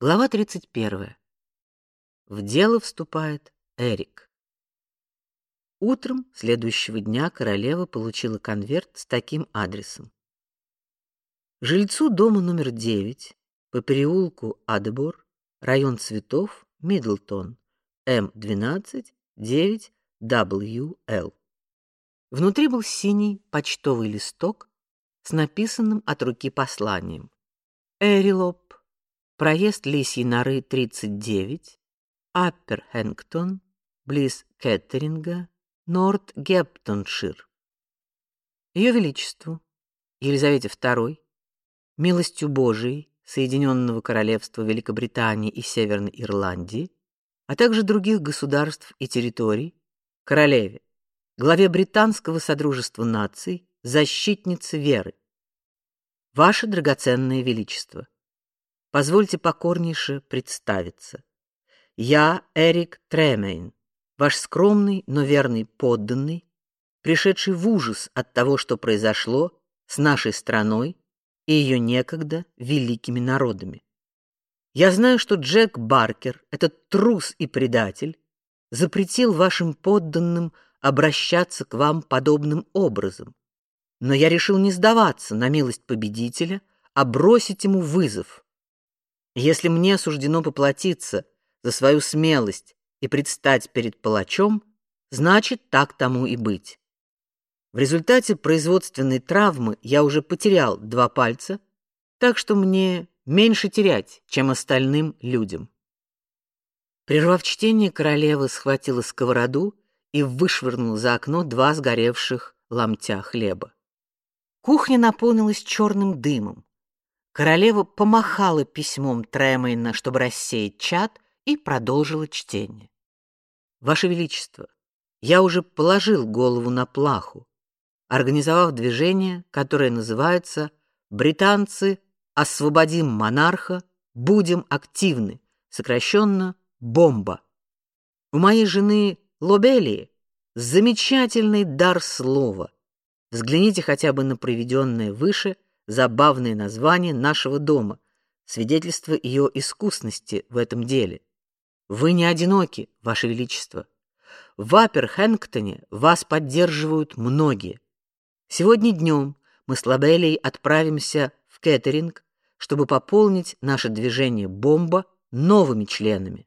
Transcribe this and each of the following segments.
Глава 31. В дело вступает Эрик. Утром следующего дня королева получила конверт с таким адресом: Жильцу дома номер 9 по переулку Адебор, район Цветов, Мидлтон, М12 9WL. Внутри был синий почтовый листок с написанным от руки посланием. Эрилоп проезд Лисьей норы 39, Аппер Хэнктон, близ Кеттеринга, Норт Гептоншир. Ее величеству Елизавете II, милостью Божией Соединенного Королевства Великобритании и Северной Ирландии, а также других государств и территорий, королеве, главе британского содружества наций, защитнице веры. Ваше драгоценное величество, Позвольте покорнейше представиться. Я Эрик Тремейн, ваш скромный, но верный подданный, пришедший в ужас от того, что произошло с нашей страной и ее некогда великими народами. Я знаю, что Джек Баркер, этот трус и предатель, запретил вашим подданным обращаться к вам подобным образом. Но я решил не сдаваться на милость победителя, а бросить ему вызов. Если мне суждено поплатиться за свою смелость и предстать перед палачом, значит, так тому и быть. В результате производственной травмы я уже потерял два пальца, так что мне меньше терять, чем остальным людям. Прервав чтение, королева схватила сковороду и вышвырнула за окно два сгоревших ломтя хлеба. Кухня наполнилась черным дымом. Королева помахала письмом Тремейна, чтобы рассеять чад, и продолжила чтение. Ваше величество, я уже положил голову на плаху, организовав движение, которое называется Британцы освободим монарха, будем активны, сокращенно Бомба. У моей жены Лобелии замечательный дар слова. Взгляните хотя бы на приведенное выше забавное название нашего дома, свидетельство ее искусности в этом деле. Вы не одиноки, ваше величество. В Аперхэнктоне вас поддерживают многие. Сегодня днем мы с Лабелей отправимся в Кеттеринг, чтобы пополнить наше движение бомба новыми членами.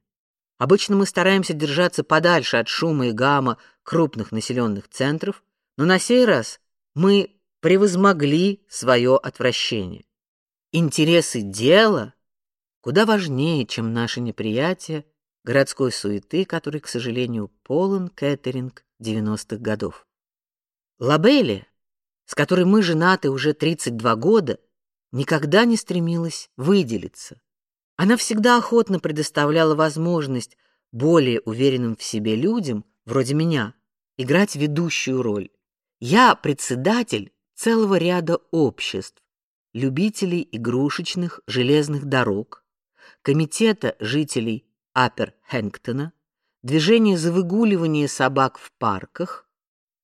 Обычно мы стараемся держаться подальше от шума и гамма крупных населенных центров, но на сей раз мы превозмогли свое отвращение. Интересы дела куда важнее, чем наше неприятие городской суеты, который, к сожалению, полон Кеттеринг 90-х годов. Лабелли, с которой мы женаты уже 32 года, никогда не стремилась выделиться. Она всегда охотно предоставляла возможность более уверенным в себе людям, вроде меня, играть ведущую роль. Я председатель целого ряда обществ, любителей игрушечных железных дорог, комитета жителей Апер Хэнктона, движения за выгуливание собак в парках.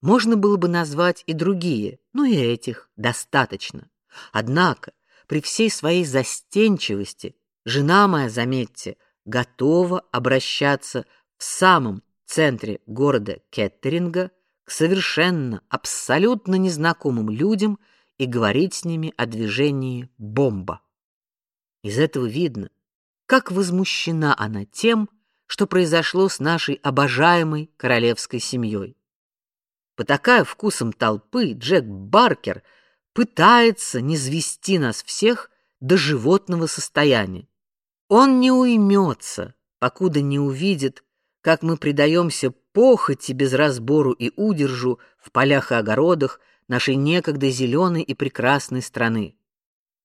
Можно было бы назвать и другие, но и этих достаточно. Однако, при всей своей застенчивости, жена моя, заметьте, готова обращаться в самом центре города Кеттеринга к совершенно, абсолютно незнакомым людям и говорить с ними о движении бомба. Из этого видно, как возмущена она тем, что произошло с нашей обожаемой королевской семьей. Потакая вкусом толпы, Джек Баркер пытается низвести нас всех до животного состояния. Он не уймется, покуда не увидит, как мы предаемся похоти без разбору и удержу в полях и огородах нашей некогда зеленой и прекрасной страны.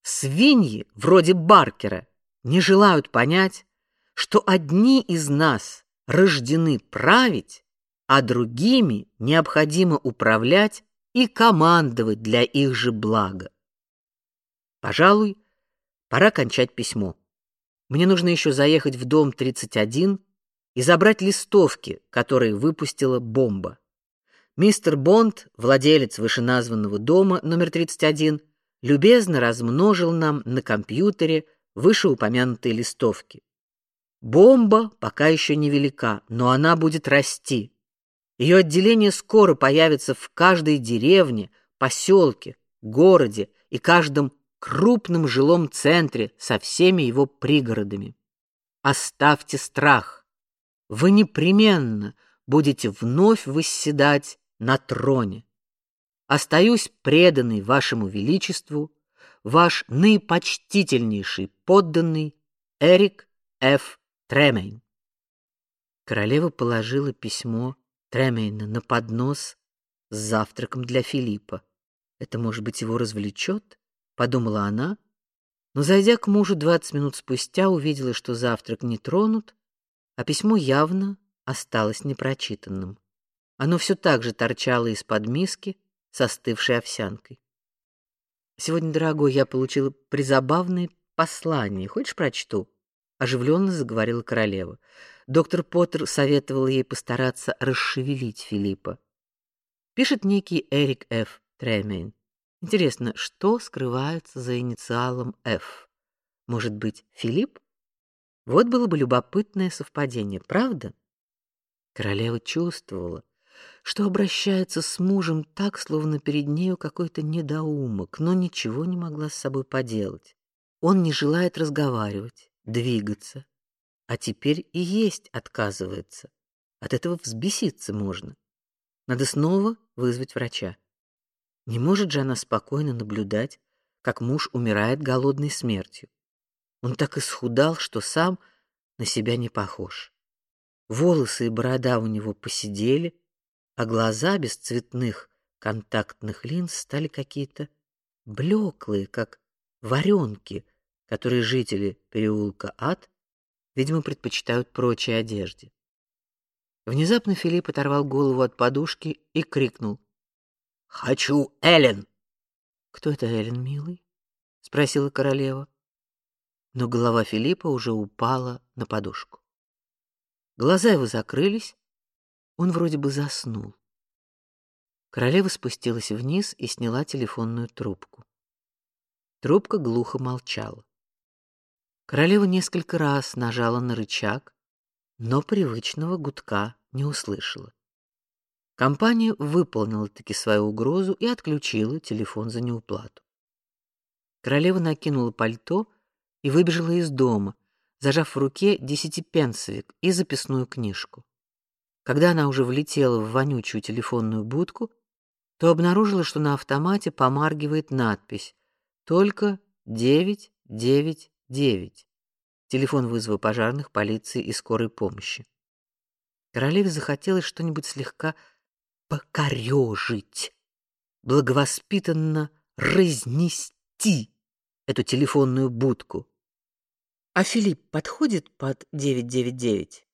Свиньи, вроде Баркера, не желают понять, что одни из нас рождены править, а другими необходимо управлять и командовать для их же блага. Пожалуй, пора кончать письмо. Мне нужно еще заехать в дом 31 и забрать листовки, которые выпустила бомба. Мистер Бонд, владелец вышеназванного дома номер 31, любезно размножил нам на компьютере вышеупомянутые листовки. Бомба пока еще невелика, но она будет расти. Ее отделение скоро появится в каждой деревне, поселке, городе и каждом крупном жилом центре со всеми его пригородами. Оставьте страх. Вы непременно будете вновь восседать на троне. Остаюсь преданный вашему величеству, ваш наипочтительнейший подданный Эрик Ф. Тремейн. Королева положила письмо Тремейна на поднос с завтраком для Филиппа. Это, может быть, его развлечет, подумала она, но зайдя к мужу двадцать минут спустя, увидела, что завтрак не тронут, а письмо явно осталось непрочитанным. Оно все так же торчало из-под миски с остывшей овсянкой. Сегодня, дорогой, я получила призабавное послание. Хочешь прочту? оживленно заговорила королева. Доктор Поттер советовал ей постараться расшевелить Филиппа. Пишет некий Эрик Ф. Тремейн. Интересно, что скрывается за инициалом F? Может быть, Филипп? Вот было бы любопытное совпадение, правда? Королева чувствовала, что обращается с мужем так, словно перед нею какой-то недоумок, но ничего не могла с собой поделать. Он не желает разговаривать, двигаться, а теперь и есть отказывается. От этого взбеситься можно. Надо снова вызвать врача. Не может же она спокойно наблюдать, как муж умирает голодной смертью. Он так исхудал, что сам на себя не похож. Волосы и борода у него поседели, а глаза без цветных контактных линз стали какие-то блеклые, как варенки, которые жители переулка Ад, видимо, предпочитают прочей одежде. Внезапно Филипп оторвал голову от подушки и крикнул: Хочу Элен. Кто это Элен, милый? спросила королева. Но голова Филиппа уже упала на подушку. Глаза его закрылись, он вроде бы заснул. Королева спустилась вниз и сняла телефонную трубку. Трубка глухо молчала. Королева несколько раз нажала на рычаг, но привычного гудка не услышала. Компания выполнила таки свою угрозу и отключила телефон за неуплату. Королева накинула пальто и выбежала из дома, зажав в руке десятипенсовик и записную книжку. Когда она уже влетела в вонючую телефонную будку, то обнаружила, что на автомате помаргивает надпись: "Только 999". Телефон вызова пожарных, полиции и скорой помощи. Королеве захотелось что-нибудь слегка покорежить, благовоспитанно разнести эту телефонную будку. А Филипп подходит под 999?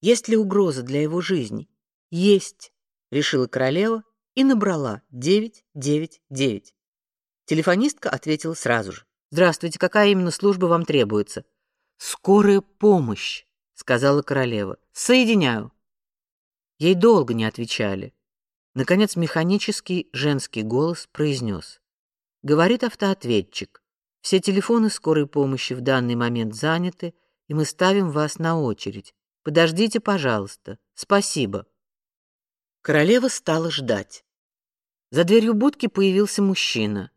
Есть ли угроза для его жизни? Есть, решила королева и набрала 999. Телефонистка ответила сразу же. Здравствуйте, какая именно служба вам требуется? Скорая помощь, сказала королева. Соединяю. Ей долго не отвечали. Наконец механический женский голос произнес. Говорит автоответчик. Все телефоны скорой помощи в данный момент заняты, и мы ставим вас на очередь. Подождите, пожалуйста. Спасибо. Королева стала ждать. За дверью будки появился мужчина.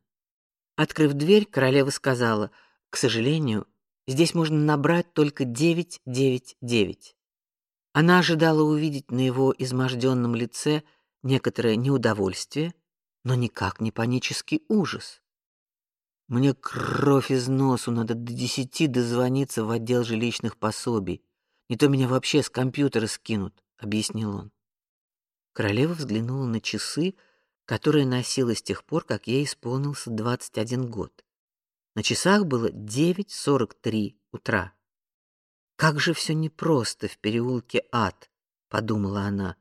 Открыв дверь, королева сказала: "К сожалению, здесь можно набрать только 999". Она ожидала увидеть на его изможденном лице некоторое неудовольствие, но никак не панический ужас. Мне кровь из носу, надо до десяти дозвониться в отдел жилищных пособий. Не то меня вообще с компьютера скинут, объяснил он. Королева взглянула на часы, которые носила с тех пор, как ей исполнился 21 год. На часах было 9:43 утра. Как же все непросто в переулке Ад, подумала она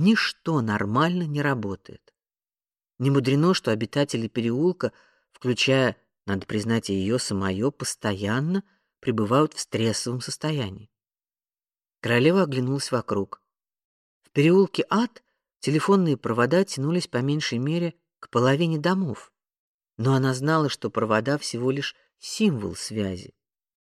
ничто нормально не работает. Не мудрено, что обитатели переулка, включая, надо признать, и ее самое, постоянно пребывают в стрессовом состоянии. Королева оглянулась вокруг. В переулке Ад телефонные провода тянулись по меньшей мере к половине домов. Но она знала, что провода всего лишь символ связи.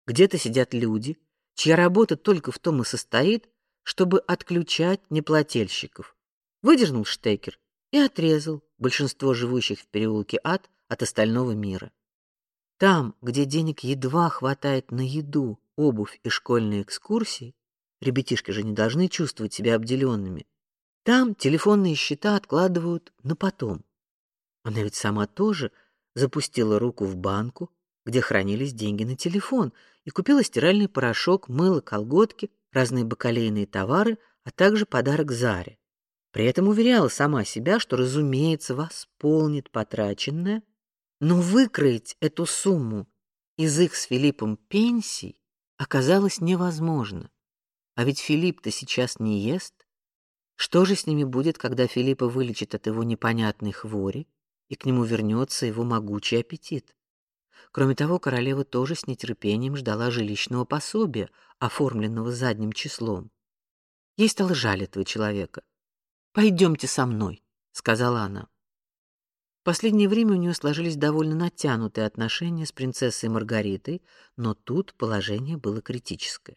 где-то сидят люди, чья работа только в том и состоит, чтобы отключать неплательщиков. Выдернул штекер и отрезал большинство живущих в переулке Ад от остального мира. Там, где денег едва хватает на еду, обувь и школьные экскурсии, ребятишки же не должны чувствовать себя обделенными. Там телефонные счета откладывают на потом. Она ведь сама тоже запустила руку в банку, где хранились деньги на телефон, и купила стиральный порошок, мыло, колготки, разные бакалейные товары, а также подарок Заре. При этом уверяла сама себя, что, разумеется, восполнит потраченное, но выкроить эту сумму из их с Филиппом пенсий оказалось невозможно. А ведь Филипп-то сейчас не ест. Что же с ними будет, когда Филиппа вылечит от его непонятной хвори, и к нему вернется его могучий аппетит? Кроме того, королева тоже с нетерпением ждала жилищного пособия, оформленного задним числом. Ей стало жаль этого человека. Пойдемте со мной, сказала она. Последнее время у нее сложились довольно натянутые отношения с принцессой Маргаритой, но тут положение было критическое.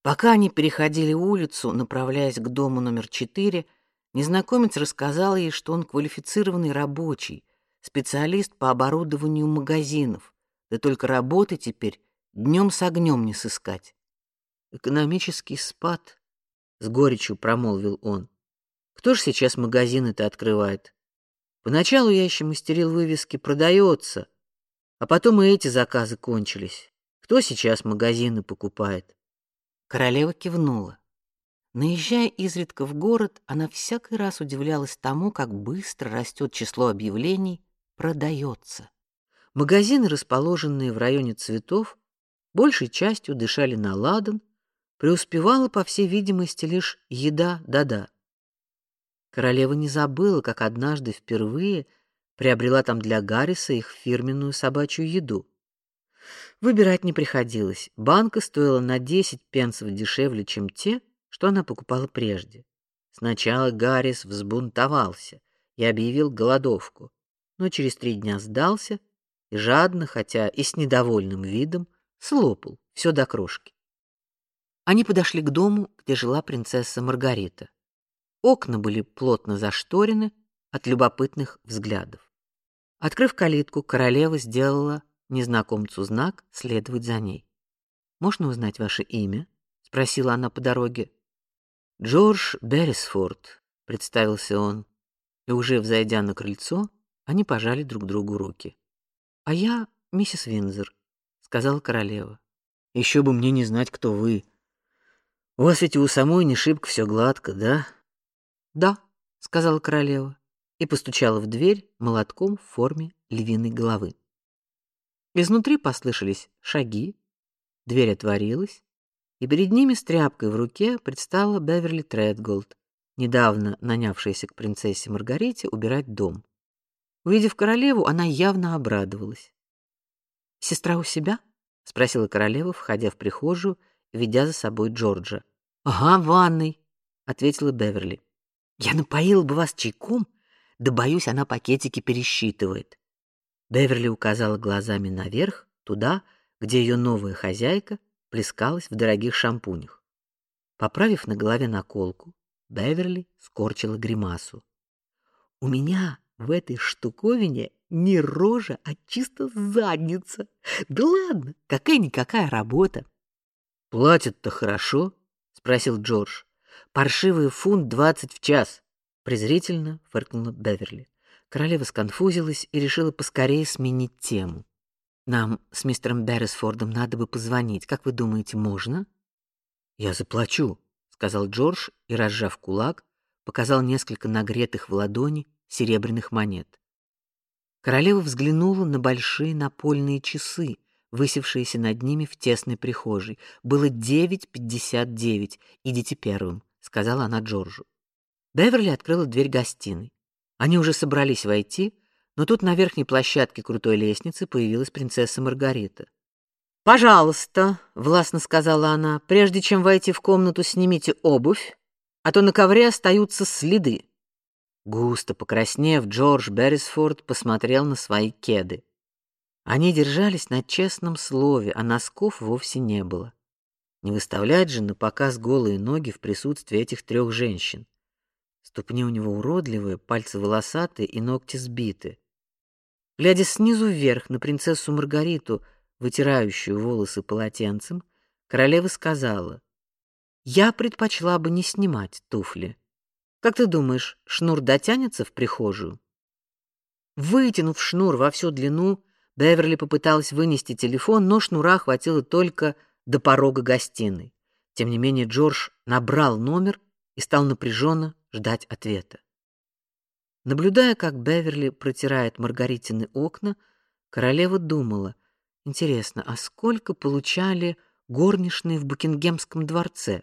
Пока они переходили улицу, направляясь к дому номер четыре, незнакомец рассказал ей, что он квалифицированный рабочий, специалист по оборудованию магазинов. Да только работы теперь днем с огнем не сыскать. Экономический спад, с горечью промолвил он. Кто ж сейчас магазины-то открывает? Поначалу я еще мастерил вывески «Продается», а потом и эти заказы кончились. Кто сейчас магазины покупает? Королева кивнула. Наезжая изредка в город, она всякий раз удивлялась тому, как быстро растет число объявлений «продается». Магазины, расположенные в районе цветов, большей частью дышали на ладан, преуспевала, по всей видимости, лишь еда да-да. Королева не забыла, как однажды впервые приобрела там для Гарриса их фирменную собачью еду. Выбирать не приходилось. Банка стоила на 10 пенсов дешевле, чем те, что она покупала прежде. Сначала Гаррис взбунтовался и объявил голодовку, но через три дня сдался и жадно, хотя и с недовольным видом, слопал все до крошки. Они подошли к дому, где жила принцесса Маргарита. Окна были плотно зашторены от любопытных взглядов. Открыв калитку, королева сделала незнакомцу знак следовать за ней. Можно узнать ваше имя? спросила она по дороге. Джордж Беррисфорд, представился он, и уже взойдя на крыльцо, они пожали друг другу руки. А я миссис Винзер, сказала королева. Еще бы мне не знать, кто вы. У вас ведь у самой не шибко все гладко, да? Да, сказала королева и постучала в дверь молотком в форме львиной головы. Изнутри послышались шаги, дверь отворилась, и перед ними с тряпкой в руке предстала Беверли Тредголд, недавно нанявшаяся к принцессе Маргарите убирать дом. Увидев королеву, она явно обрадовалась. Сестра у себя? спросила королева, входя в прихожую, ведя за собой Джорджа. Ага, в ванной, ответила Беверли. Я напоила бы вас чайком, да боюсь, она пакетики пересчитывает. Беверли указала глазами наверх, туда, где ее новая хозяйка плескалась в дорогих шампунях. Поправив на голове наколку, Беверли скорчила гримасу. У меня в этой штуковине не рожа, а чисто задница. Да ладно, какая никакая работа. Платят-то хорошо, спросил Джордж. Паршивый фунт двадцать в час, презрительно фыркнула Беверли. Королева сконфузилась и решила поскорее сменить тему. Нам с мистером Беррисфордом надо бы позвонить. Как вы думаете, можно? Я заплачу, сказал Джордж и разжав кулак, показал несколько нагретых в ладони серебряных монет. Королева взглянула на большие напольные часы, высевшиеся над ними в тесной прихожей. Было девять пятьдесят девять. Идите первым, сказала она Джорджу. Беверли открыла дверь гостиной. Они уже собрались войти, но тут на верхней площадке крутой лестницы появилась принцесса Маргарита. "Пожалуйста", властно сказала она, "прежде чем войти в комнату, снимите обувь, а то на ковре остаются следы". Густо покраснев, Джордж Беррисфорд посмотрел на свои кеды. Они держались на честном слове, а носков вовсе не было. Не выставлять же на показ голые ноги в присутствии этих трех женщин. Ступни у него уродливые, пальцы волосатые и ногти сбиты. Глядя снизу вверх на принцессу Маргариту, вытирающую волосы полотенцем, королева сказала: "Я предпочла бы не снимать туфли. Как ты думаешь, шнур дотянется в прихожую?" Вытянув шнур во всю длину, Беверли попыталась вынести телефон, но шнура хватило только до порога гостиной. Тем не менее Джордж набрал номер и стал напряженно ждать ответа. Наблюдая, как Беверли протирает Маргаритины окна, королева думала: интересно, а сколько получали горничные в Букингемском дворце?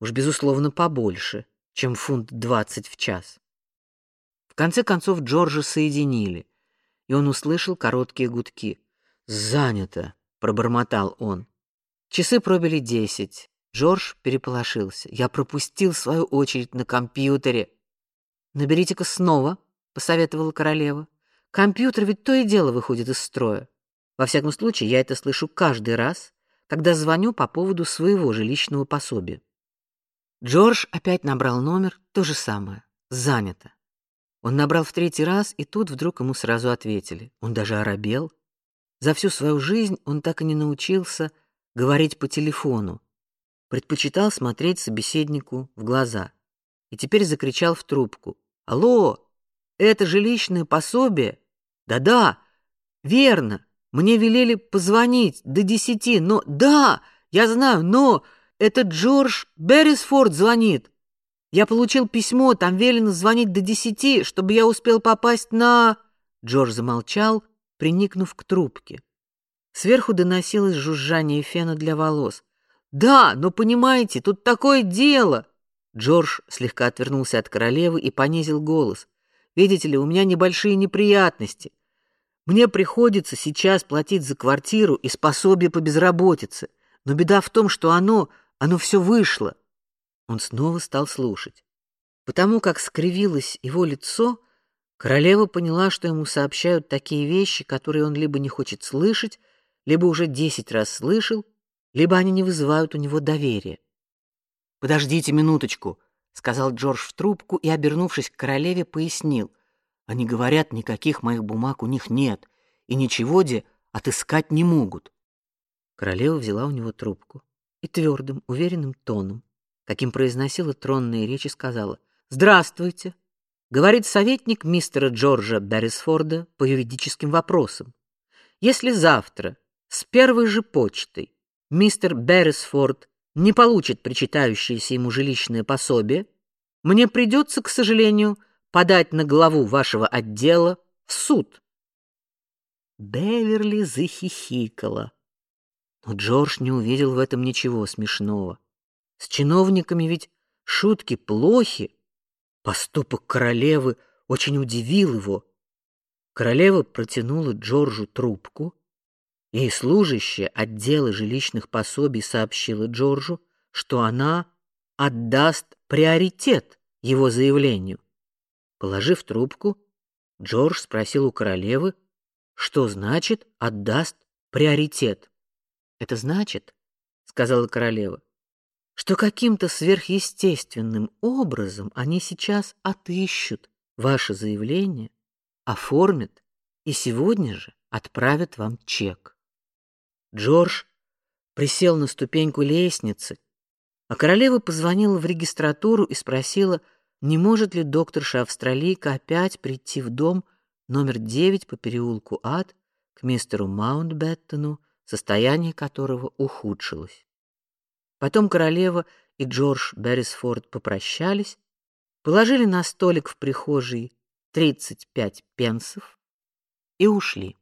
Уж безусловно побольше, чем фунт двадцать в час. В конце концов Джорджа соединили, и он услышал короткие гудки. "Занято", пробормотал он. Часы пробили десять. Джордж переполошился. Я пропустил свою очередь на компьютере. Наберите-ка снова, посоветовала королева. Компьютер ведь то и дело выходит из строя. Во всяком случае, я это слышу каждый раз, когда звоню по поводу своего жилищного пособия. Джордж опять набрал номер, то же самое. Занято. Он набрал в третий раз, и тут вдруг ему сразу ответили. Он даже оробел. За всю свою жизнь он так и не научился говорить по телефону. Предпочитал смотреть собеседнику в глаза. И теперь закричал в трубку: Алло, это жилищное пособие? Да-да, верно. Мне велели позвонить до десяти, но да, я знаю, но это Джордж Беррисфорд звонит. Я получил письмо, там велено звонить до десяти, чтобы я успел попасть на Джордж замолчал, приникнув к трубке. Сверху доносилось жужжание фена для волос. Да, но понимаете, тут такое дело. Джордж слегка отвернулся от королевы и понизил голос. Видите ли, у меня небольшие неприятности. Мне приходится сейчас платить за квартиру и пособие по безработице, но беда в том, что оно, оно все вышло. Он снова стал слушать. Потому как скривилось его лицо, королева поняла, что ему сообщают такие вещи, которые он либо не хочет слышать, либо уже десять раз слышал, либо они не вызывают у него доверия. Подождите минуточку, сказал Джордж в трубку и, обернувшись к королеве, пояснил: они говорят, никаких моих бумаг у них нет и ничего де отыскать не могут. Королева взяла у него трубку и твердым, уверенным тоном, каким произносила тронные речи, сказала: "Здравствуйте, говорит советник мистера Джорджа Беррисфорда по юридическим вопросам. Если завтра с первой же почтой мистер Беррисфорд не получит причитающееся ему жилищное пособие, мне придется, к сожалению, подать на главу вашего отдела в суд. Беверли захихикала. Но Джордж не увидел в этом ничего смешного. С чиновниками ведь шутки плохи. Поступок королевы очень удивил его. Королева протянула Джорджу трубку, и служащая отдела жилищных пособий сообщила Джорджу, что она отдаст приоритет его заявлению. Положив трубку, Джордж спросил у королевы, что значит отдаст приоритет. Это значит, сказала королева, что каким-то сверхъестественным образом они сейчас отыщут ваше заявление, оформят и сегодня же отправят вам чек. Джордж присел на ступеньку лестницы, а королева позвонила в регистратуру и спросила, не может ли докторша австралийка опять прийти в дом номер 9 по переулку Ад к мистеру Маунтбеттону, состояние которого ухудшилось. Потом королева и Джордж Беррисфорд попрощались, положили на столик в прихожей 35 пенсов и ушли.